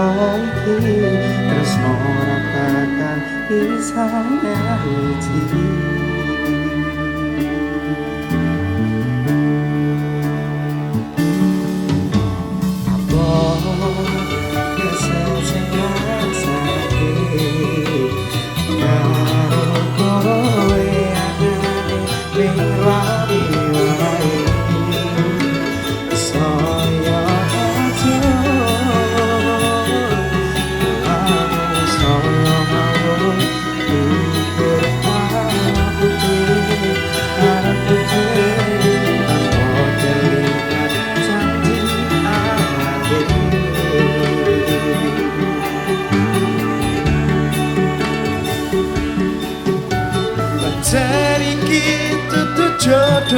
Kaikki terus norak akan isang LT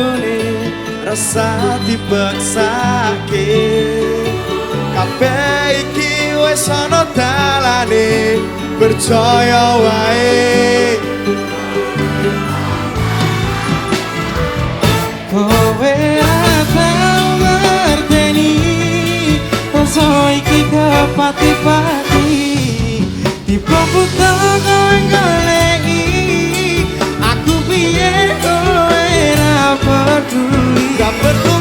jodone rasa dibeksake kabeh iki wis ana dalane percaya wae. Kowe tau ngerteni rasa iki kepati-pati dipokok tangan apertura.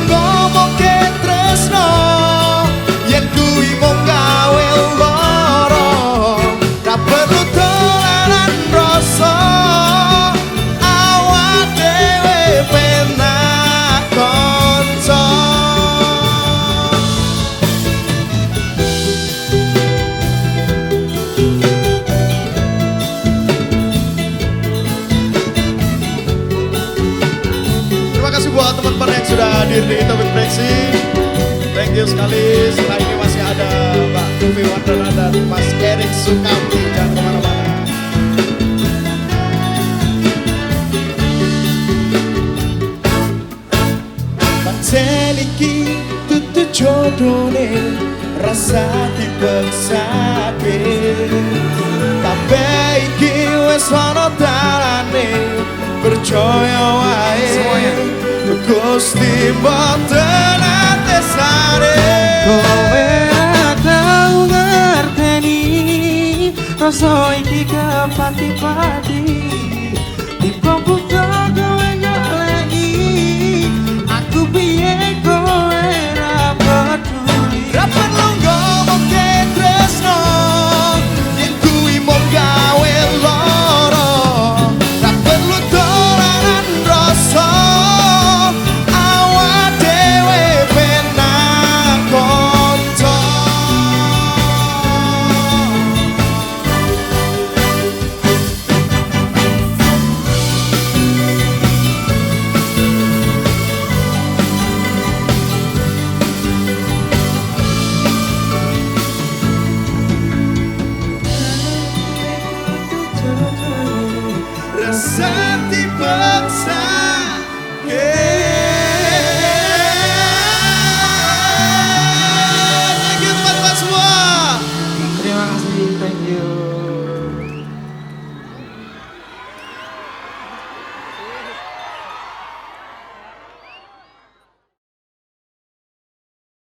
Breksi Thank you sekali. Setelah ini masih ada Mbak Tufi Wardana dan Mas Erik Sukamti. Jangan ke mana-mana. Seliki tutu jodone rasa dibeksake Tapi iki wis ana dalane percaya wae. Gusti boten Prosoi di ka pati-pati